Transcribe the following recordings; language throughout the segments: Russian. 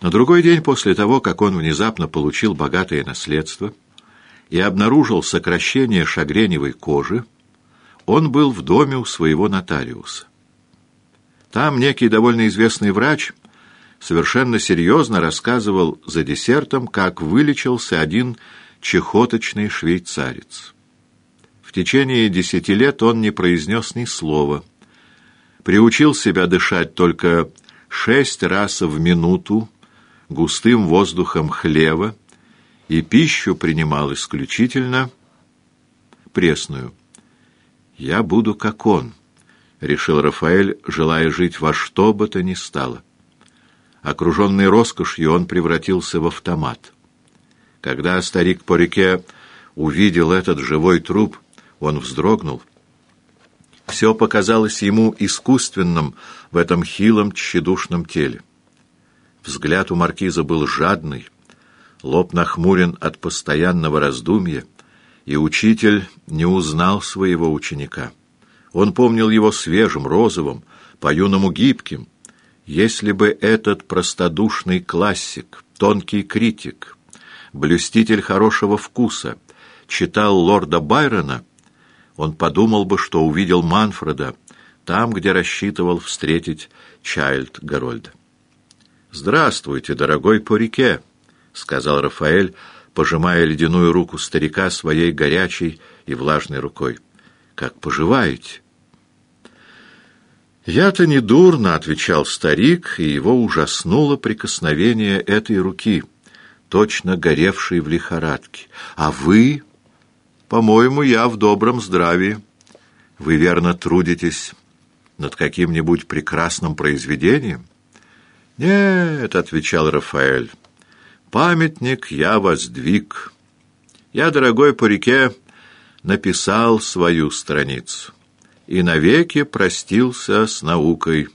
На другой день после того, как он внезапно получил богатое наследство и обнаружил сокращение шагреневой кожи, он был в доме у своего нотариуса. Там некий довольно известный врач совершенно серьезно рассказывал за десертом, как вылечился один чехоточный швейцарец. В течение десяти лет он не произнес ни слова, приучил себя дышать только шесть раз в минуту густым воздухом хлева и пищу принимал исключительно пресную. «Я буду как он», — решил Рафаэль, желая жить во что бы то ни стало. Окруженный роскошью, он превратился в автомат. Когда старик по реке увидел этот живой труп, он вздрогнул. Все показалось ему искусственным в этом хилом, тщедушном теле. Взгляд у маркиза был жадный, лоб нахмурен от постоянного раздумья, и учитель не узнал своего ученика. Он помнил его свежим, розовым, по-юному гибким. Если бы этот простодушный классик, тонкий критик, блюститель хорошего вкуса, читал лорда Байрона, он подумал бы, что увидел Манфреда там, где рассчитывал встретить Чайльд Гарольда. «Здравствуйте, дорогой по реке», — сказал Рафаэль, пожимая ледяную руку старика своей горячей и влажной рукой. «Как поживаете?» «Я-то не дурно», — отвечал старик, и его ужаснуло прикосновение этой руки, точно горевшей в лихорадке. «А вы?» «По-моему, я в добром здравии. Вы верно трудитесь над каким-нибудь прекрасным произведением?» «Нет», — отвечал Рафаэль, — «памятник я воздвиг. Я, дорогой по реке, написал свою страницу и навеки простился с наукой.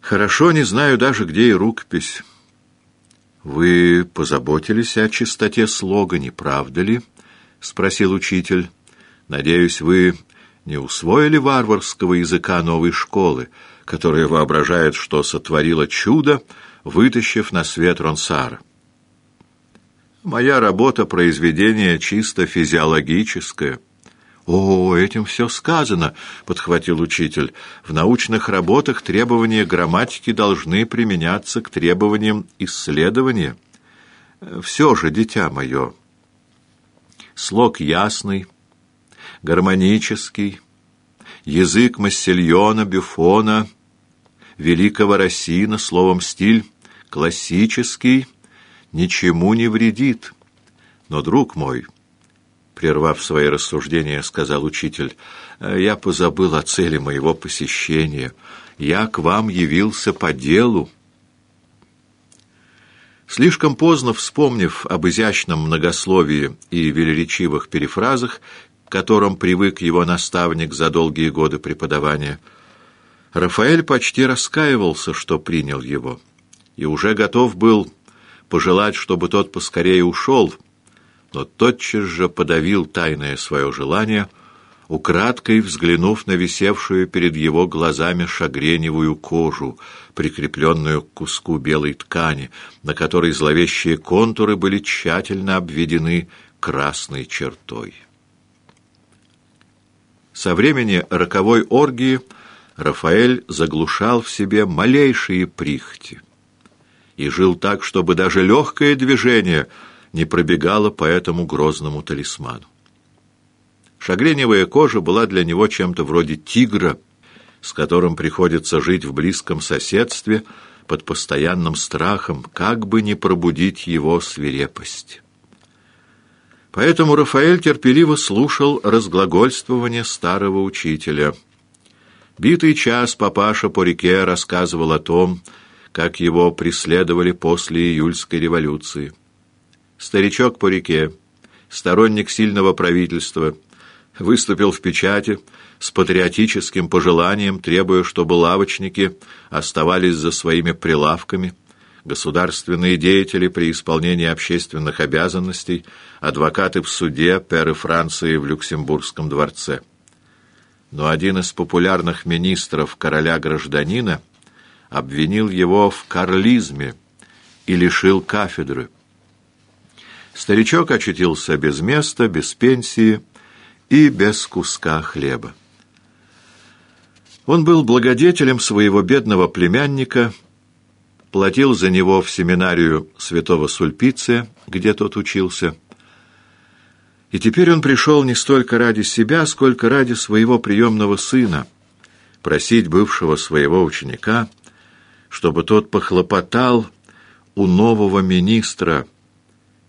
Хорошо, не знаю даже, где и рукопись. Вы позаботились о чистоте слога, не правда ли? — спросил учитель. Надеюсь, вы не усвоили варварского языка новой школы, которая воображает, что сотворила чудо, вытащив на свет Ронсара. Моя работа — произведение чисто физиологическое — «О, этим все сказано», — подхватил учитель. «В научных работах требования грамматики должны применяться к требованиям исследования. Все же, дитя мое, слог ясный, гармонический, язык Массильона, Бюфона, великого Рассина, словом, стиль классический, ничему не вредит. Но, друг мой, — Прервав свои рассуждения, сказал учитель, «Я позабыл о цели моего посещения. Я к вам явился по делу». Слишком поздно вспомнив об изящном многословии и велеречивых перефразах, к которым привык его наставник за долгие годы преподавания, Рафаэль почти раскаивался, что принял его, и уже готов был пожелать, чтобы тот поскорее ушел, — но тотчас же подавил тайное свое желание, украдкой взглянув на висевшую перед его глазами шагреневую кожу, прикрепленную к куску белой ткани, на которой зловещие контуры были тщательно обведены красной чертой. Со времени роковой оргии Рафаэль заглушал в себе малейшие прихоти и жил так, чтобы даже легкое движение — не пробегала по этому грозному талисману. Шагреневая кожа была для него чем-то вроде тигра, с которым приходится жить в близком соседстве под постоянным страхом, как бы не пробудить его свирепость. Поэтому Рафаэль терпеливо слушал разглагольствование старого учителя. Битый час папаша по реке рассказывал о том, как его преследовали после июльской революции старичок по реке, сторонник сильного правительства, выступил в печати с патриотическим пожеланием, требуя, чтобы лавочники оставались за своими прилавками, государственные деятели при исполнении общественных обязанностей, адвокаты в суде, перы Франции в Люксембургском дворце. Но один из популярных министров короля-гражданина обвинил его в карлизме – и лишил кафедры. Старичок очутился без места, без пенсии и без куска хлеба. Он был благодетелем своего бедного племянника, платил за него в семинарию святого Сульпиция, где тот учился. И теперь он пришел не столько ради себя, сколько ради своего приемного сына, просить бывшего своего ученика, чтобы тот похлопотал у нового министра –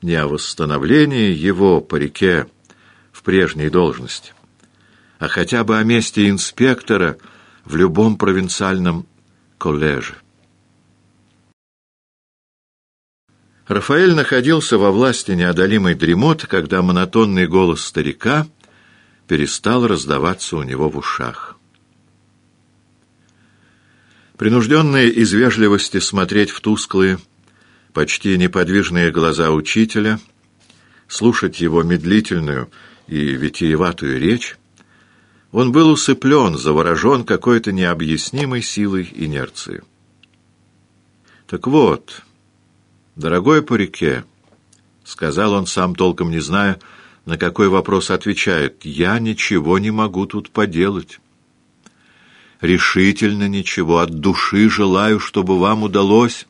не о восстановлении его по реке в прежней должности, а хотя бы о месте инспектора в любом провинциальном коллеже. Рафаэль находился во власти неодолимой дремоты, когда монотонный голос старика перестал раздаваться у него в ушах. Принужденный из вежливости смотреть в тусклые, почти неподвижные глаза учителя, слушать его медлительную и витиеватую речь, он был усыплен, заворожен какой-то необъяснимой силой инерции. «Так вот, дорогой по реке», — сказал он, сам толком не зная, на какой вопрос отвечает, — «я ничего не могу тут поделать». Решительно ничего, от души желаю, чтобы вам удалось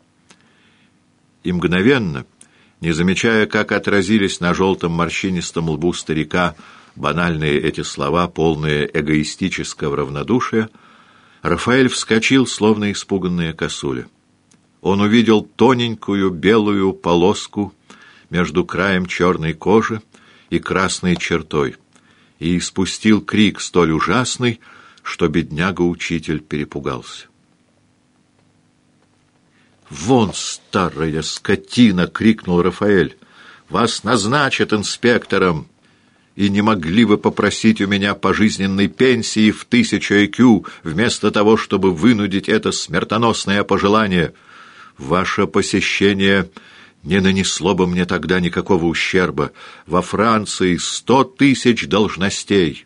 и мгновенно, не замечая, как отразились на желтом морщинистом лбу старика банальные эти слова, полные эгоистического равнодушия, Рафаэль вскочил, словно испуганная косуля. Он увидел тоненькую белую полоску между краем черной кожи и красной чертой и испустил крик столь ужасный, что бедняга-учитель перепугался. «Вон, старая скотина!» — крикнул Рафаэль. «Вас назначат инспектором!» И не могли вы попросить у меня пожизненной пенсии в тысячу IQ, вместо того, чтобы вынудить это смертоносное пожелание? Ваше посещение не нанесло бы мне тогда никакого ущерба. Во Франции сто тысяч должностей,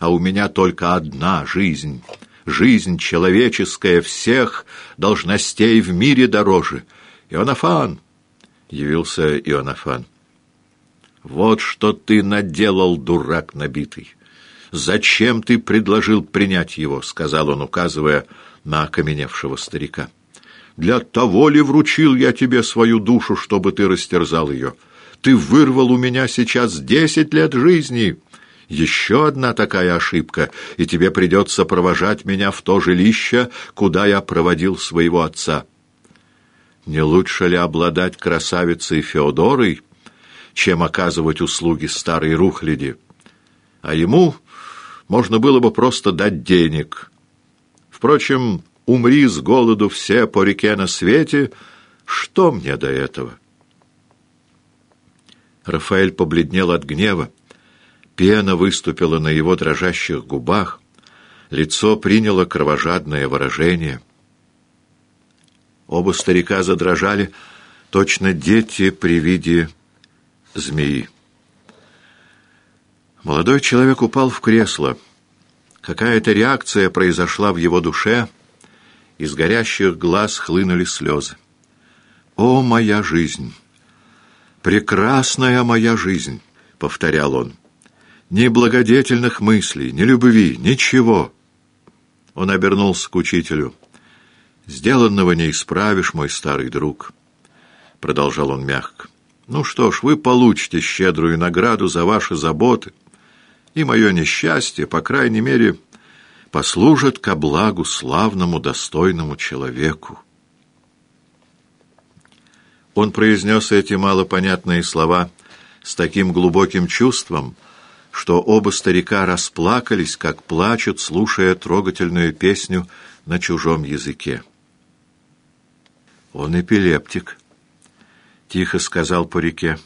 а у меня только одна жизнь» жизнь человеческая всех должностей в мире дороже. Ионафан, явился Ионафан. Вот что ты наделал, дурак набитый. Зачем ты предложил принять его, сказал он, указывая на окаменевшего старика. Для того ли вручил я тебе свою душу, чтобы ты растерзал ее? Ты вырвал у меня сейчас десять лет жизни. Еще одна такая ошибка, и тебе придется провожать меня в то жилище, куда я проводил своего отца. Не лучше ли обладать красавицей Феодорой, чем оказывать услуги старой рухляди? А ему можно было бы просто дать денег. Впрочем, умри с голоду все по реке на свете, что мне до этого? Рафаэль побледнел от гнева. Пена выступила на его дрожащих губах, лицо приняло кровожадное выражение. Оба старика задрожали, точно дети при виде змеи. Молодой человек упал в кресло. Какая-то реакция произошла в его душе, из горящих глаз хлынули слезы. «О, моя жизнь! Прекрасная моя жизнь!» — повторял он ни благодетельных мыслей, ни любви, ничего. Он обернулся к учителю. «Сделанного не исправишь, мой старый друг», — продолжал он мягко. «Ну что ж, вы получите щедрую награду за ваши заботы, и мое несчастье, по крайней мере, послужит ко благу славному, достойному человеку». Он произнес эти малопонятные слова с таким глубоким чувством, — что оба старика расплакались, как плачут, слушая трогательную песню на чужом языке. «Он эпилептик», — тихо сказал по реке.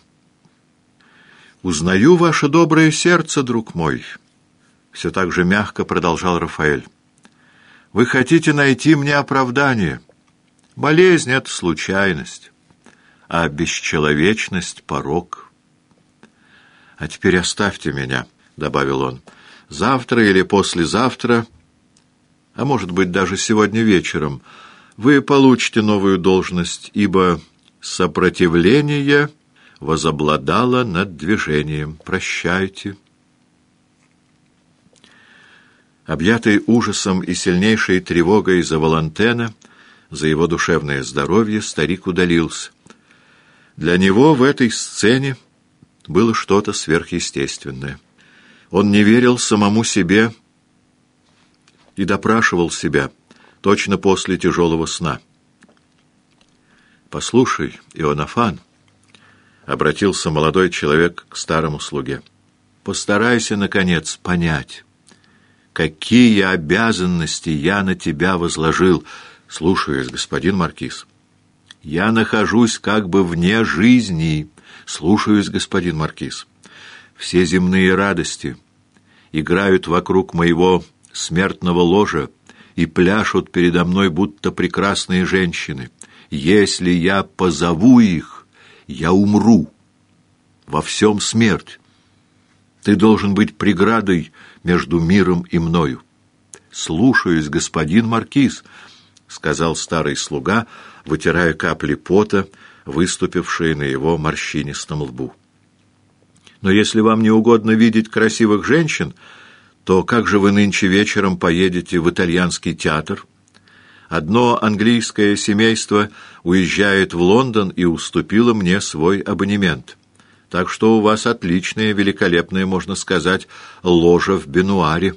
«Узнаю ваше доброе сердце, друг мой», — все так же мягко продолжал Рафаэль. «Вы хотите найти мне оправдание. Болезнь — это случайность, а бесчеловечность — порог». «А теперь оставьте меня», — добавил он. «Завтра или послезавтра, а может быть даже сегодня вечером, вы получите новую должность, ибо Сопротивление возобладало над движением. Прощайте. Объятый ужасом и сильнейшей тревогой за Валантена, за его душевное здоровье, старик удалился. Для него в этой сцене было что-то сверхъестественное. Он не верил самому себе и допрашивал себя, точно после тяжелого сна. «Послушай, Ионафан», — обратился молодой человек к старому слуге, — «постарайся, наконец, понять» какие обязанности я на тебя возложил. Слушаюсь, господин Маркиз. Я нахожусь как бы вне жизни. Слушаюсь, господин Маркиз. Все земные радости играют вокруг моего смертного ложа и пляшут передо мной, будто прекрасные женщины. Если я позову их, я умру. Во всем смерть. Ты должен быть преградой между миром и мною. «Слушаюсь, господин Маркиз», — сказал старый слуга, вытирая капли пота, выступившие на его морщинистом лбу. «Но если вам не угодно видеть красивых женщин, то как же вы нынче вечером поедете в итальянский театр?» Одно английское семейство уезжает в Лондон и уступило мне свой абонемент. Так что у вас отличная, великолепная, можно сказать, ложа в бенуаре.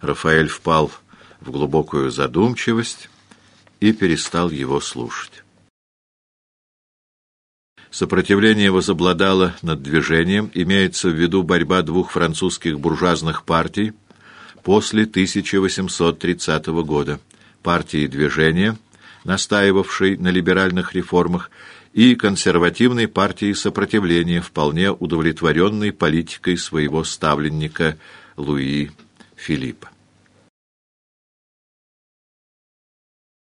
Рафаэль впал в глубокую задумчивость и перестал его слушать. Сопротивление возобладало над движением, имеется в виду борьба двух французских буржуазных партий после 1830 года, партии движения, настаивавшей на либеральных реформах, и консервативной партии сопротивления, вполне удовлетворенной политикой своего ставленника Луи Филиппа.